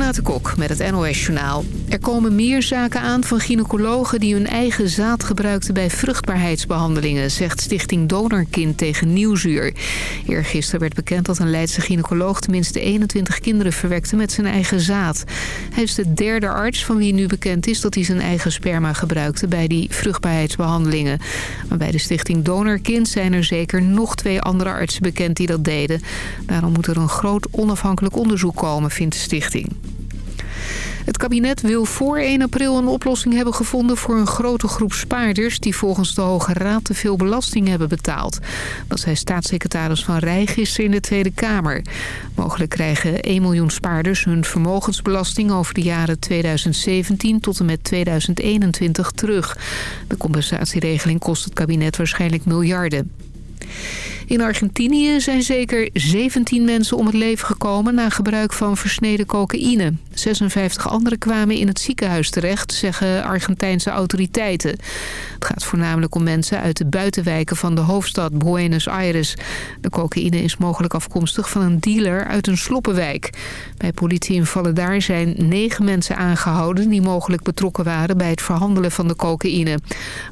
Renate Kok met het NOS Journaal. Er komen meer zaken aan van gynaecologen die hun eigen zaad gebruikten bij vruchtbaarheidsbehandelingen, zegt Stichting Donorkind tegen Nieuwsuur. Eergisteren werd bekend dat een Leidse gynaecoloog tenminste 21 kinderen verwekte met zijn eigen zaad. Hij is de derde arts van wie nu bekend is dat hij zijn eigen sperma gebruikte bij die vruchtbaarheidsbehandelingen. Maar bij de Stichting Donorkind zijn er zeker nog twee andere artsen bekend die dat deden. Daarom moet er een groot onafhankelijk onderzoek komen, vindt de stichting. Het kabinet wil voor 1 april een oplossing hebben gevonden voor een grote groep spaarders... die volgens de Hoge Raad te veel belasting hebben betaald. Dat zei staatssecretaris Van Rij gisteren in de Tweede Kamer. Mogelijk krijgen 1 miljoen spaarders hun vermogensbelasting over de jaren 2017 tot en met 2021 terug. De compensatieregeling kost het kabinet waarschijnlijk miljarden. In Argentinië zijn zeker 17 mensen om het leven gekomen... na gebruik van versneden cocaïne. 56 anderen kwamen in het ziekenhuis terecht, zeggen Argentijnse autoriteiten. Het gaat voornamelijk om mensen uit de buitenwijken van de hoofdstad Buenos Aires. De cocaïne is mogelijk afkomstig van een dealer uit een sloppenwijk. Bij politie in daar zijn negen mensen aangehouden... die mogelijk betrokken waren bij het verhandelen van de cocaïne.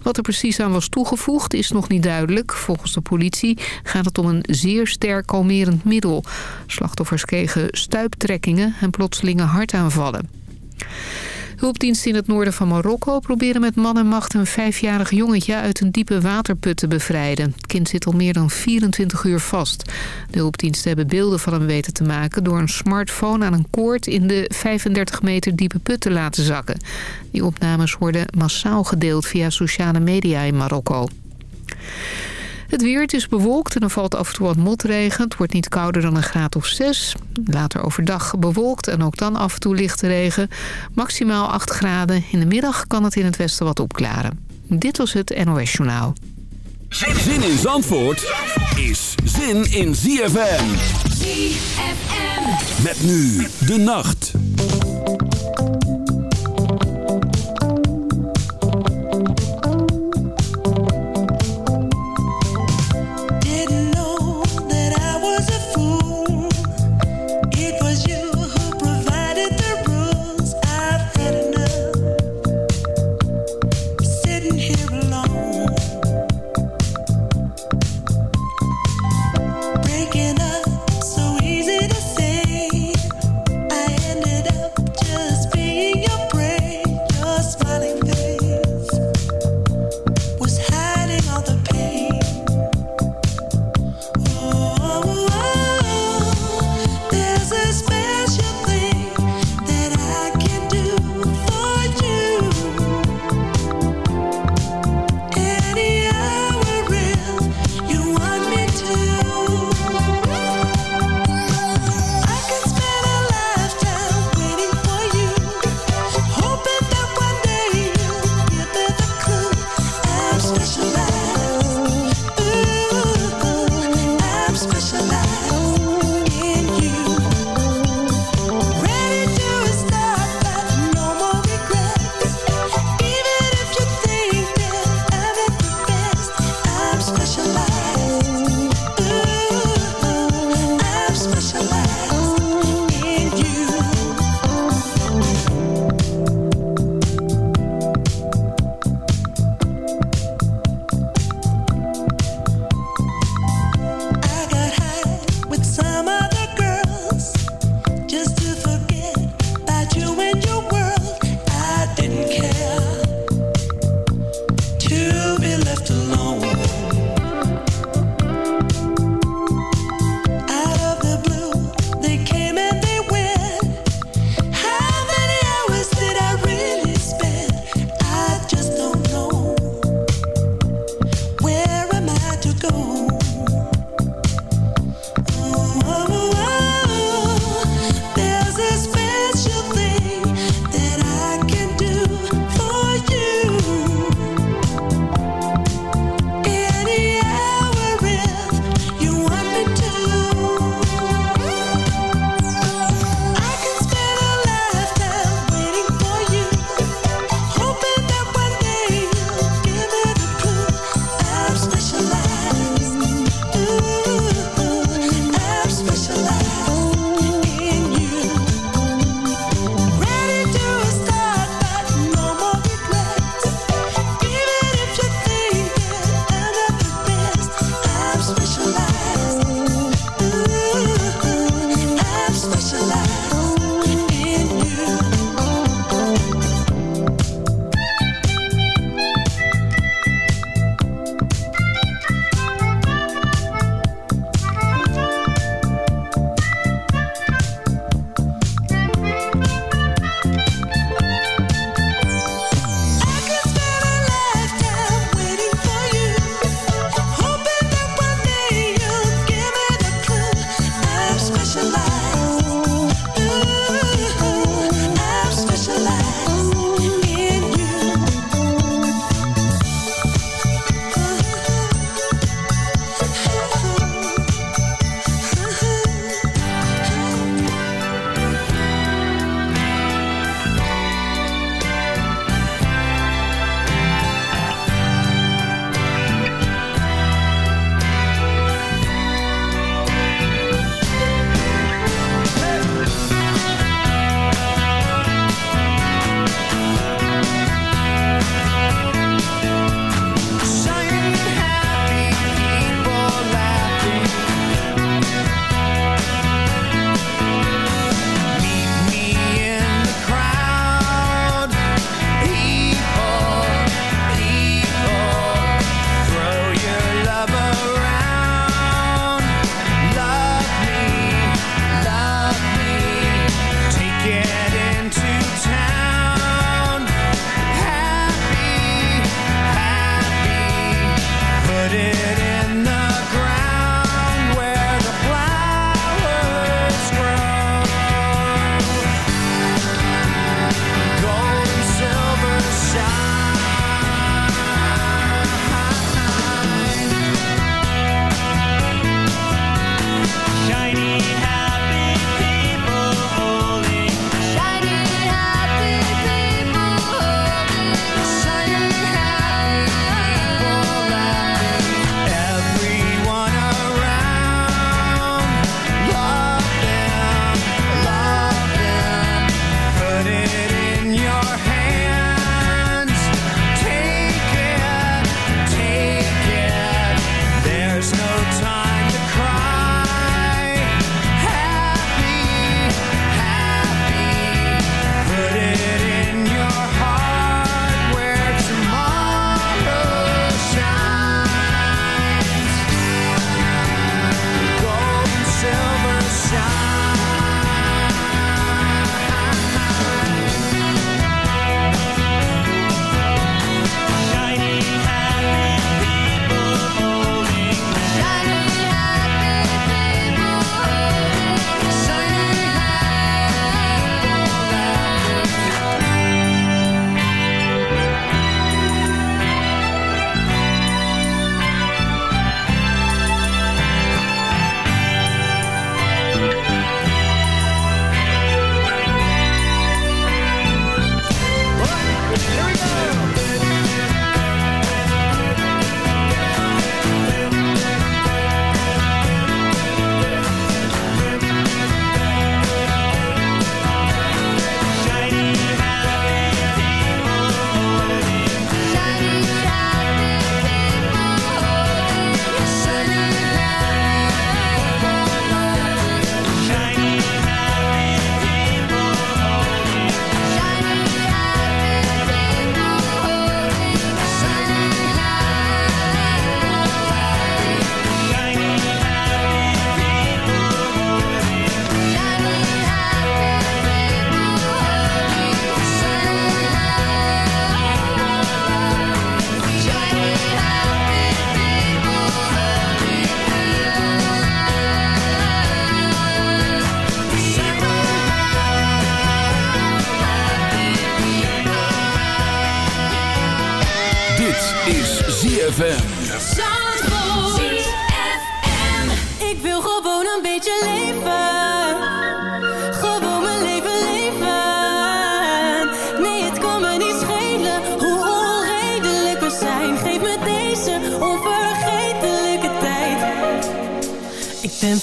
Wat er precies aan was toegevoegd is nog niet duidelijk. Volgens de politie gaat het om een zeer sterk kalmerend middel. Slachtoffers kregen stuiptrekkingen en plotselinge hartaanvallen. Hulpdiensten in het noorden van Marokko proberen met man en macht een vijfjarig jongetje uit een diepe waterput te bevrijden. Het kind zit al meer dan 24 uur vast. De hulpdiensten hebben beelden van hem weten te maken door een smartphone aan een koord in de 35 meter diepe put te laten zakken. Die opnames worden massaal gedeeld via sociale media in Marokko. Het weer, het is bewolkt en er valt af en toe wat motregen. Het wordt niet kouder dan een graad of 6. Later overdag bewolkt en ook dan af en toe lichte regen. Maximaal 8 graden. In de middag kan het in het westen wat opklaren. Dit was het NOS Journaal. Zin in Zandvoort is zin in ZFM. ZFM. Met nu de nacht.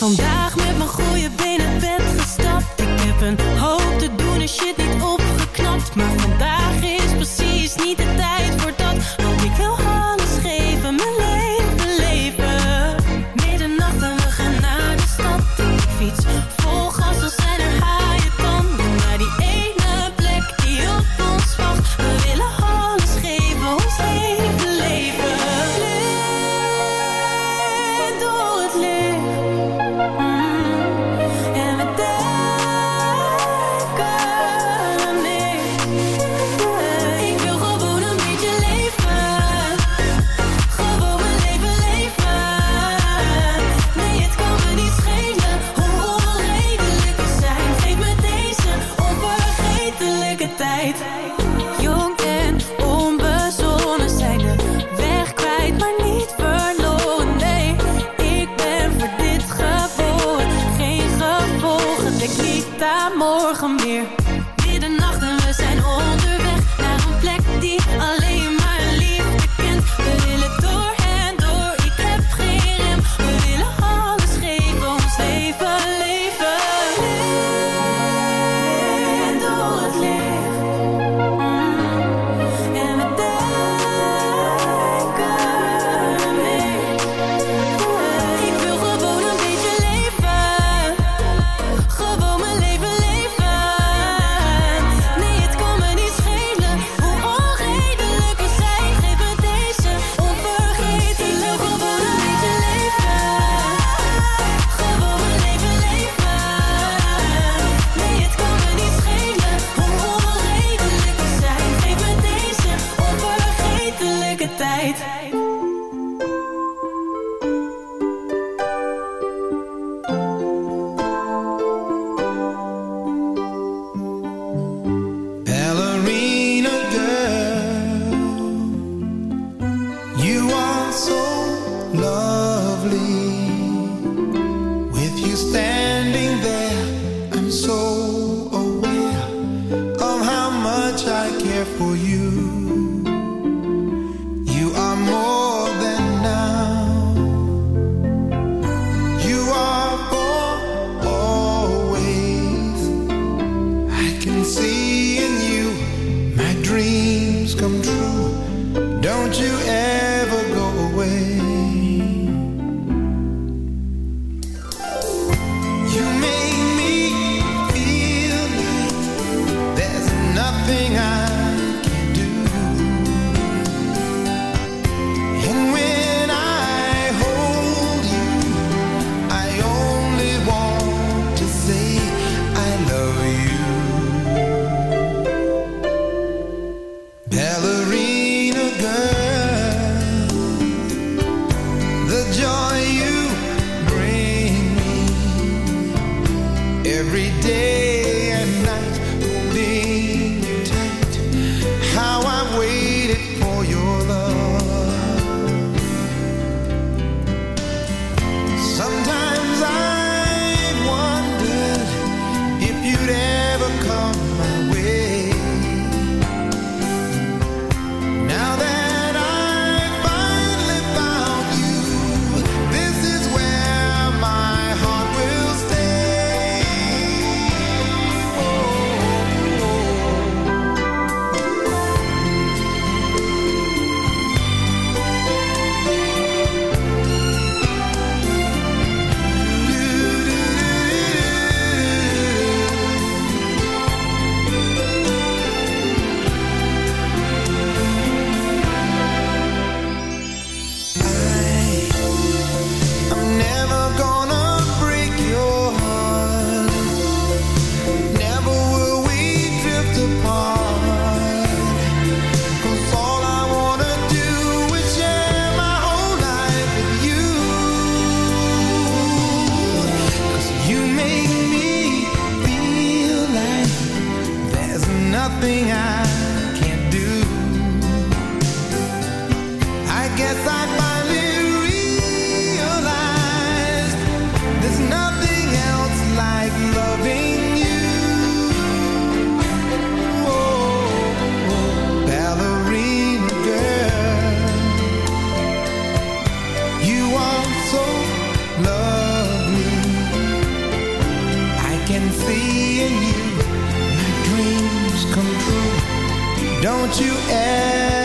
Vandaag every day Don't you ever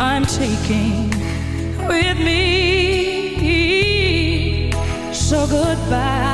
I'm taking with me. So goodbye.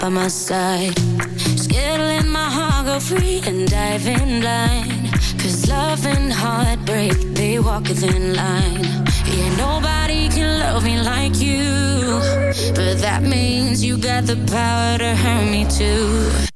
by my side. Scared to my heart go free and dive in blind. Cause love and heartbreak, they walk in line. Yeah, nobody can love me like you. But that means you got the power to hurt me too.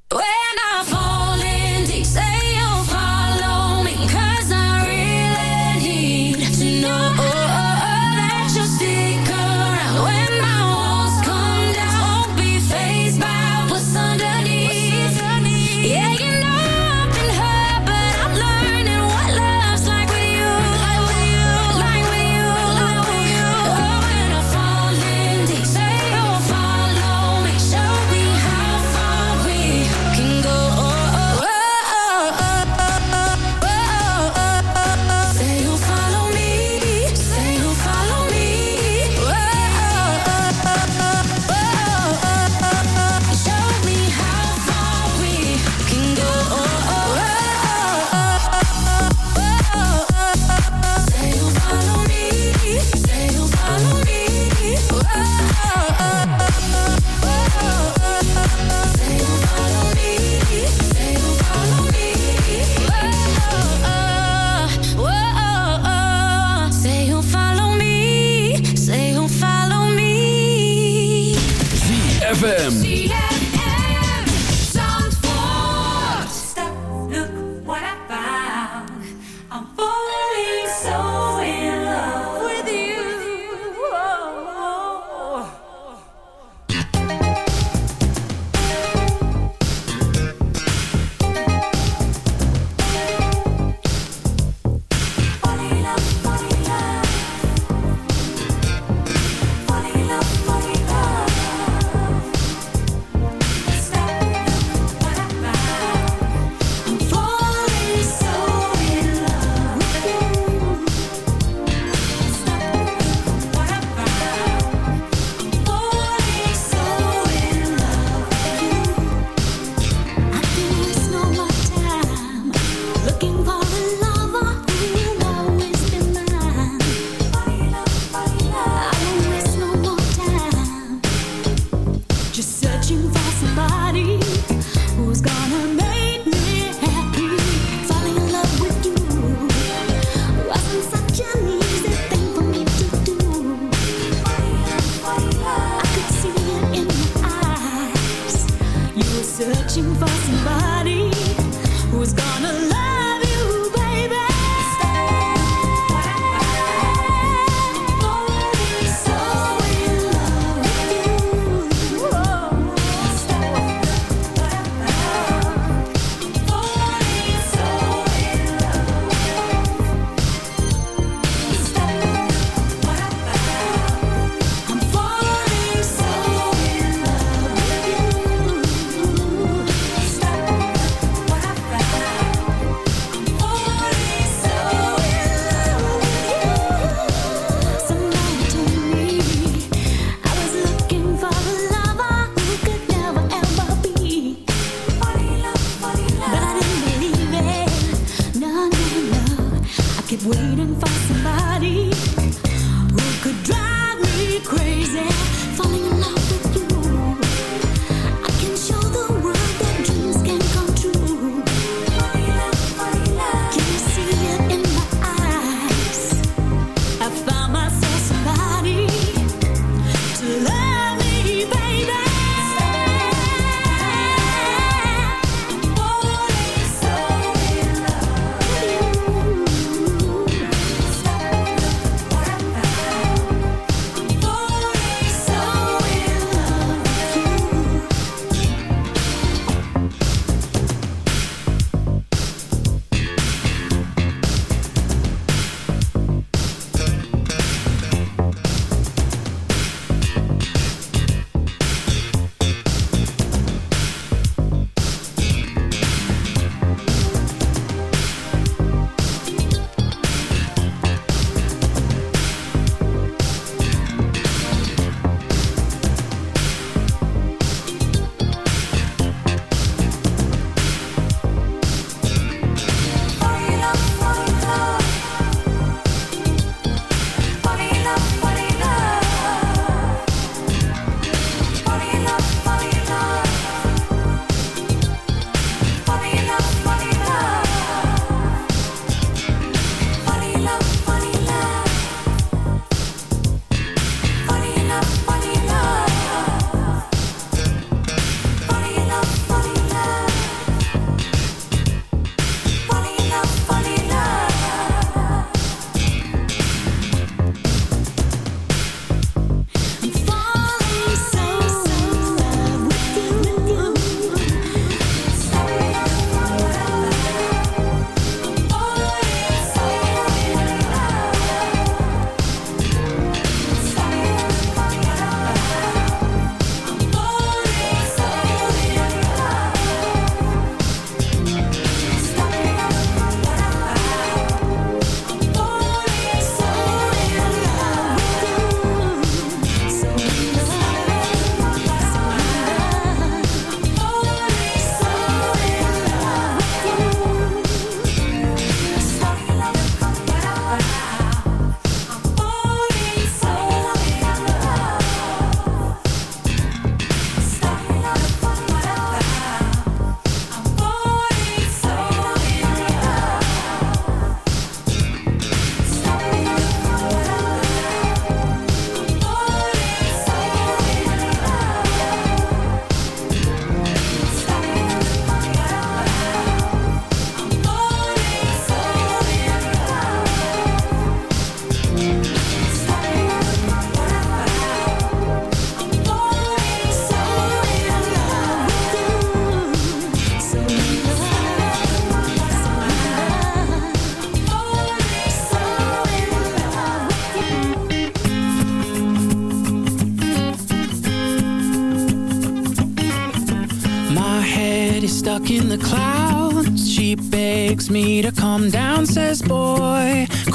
心放肆吧。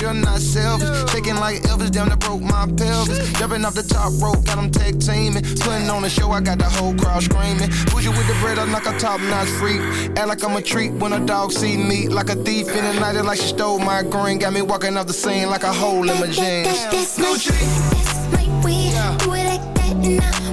selfish, you're not selfish. taking like Elvis, down that broke my pelvis. Jumping off the top rope, got them tag teaming. Splitting on the show, I got the whole crowd screaming. Push you with the bread, I'm like a top notch freak. Act like I'm a treat when a dog see me. Like a thief in the night, like she stole my green. Got me walking off the scene like a hole in my jeans. That's, my, that's my weed. Yeah. Do it like that and I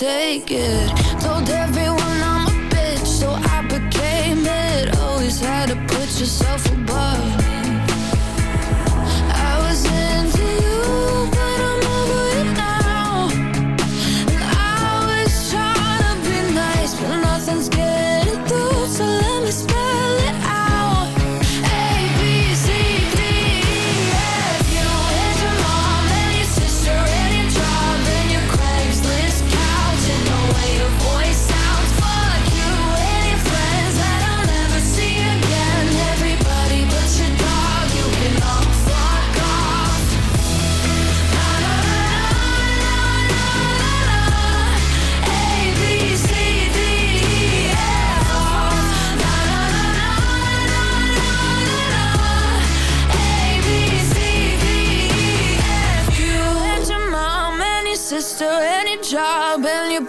take it.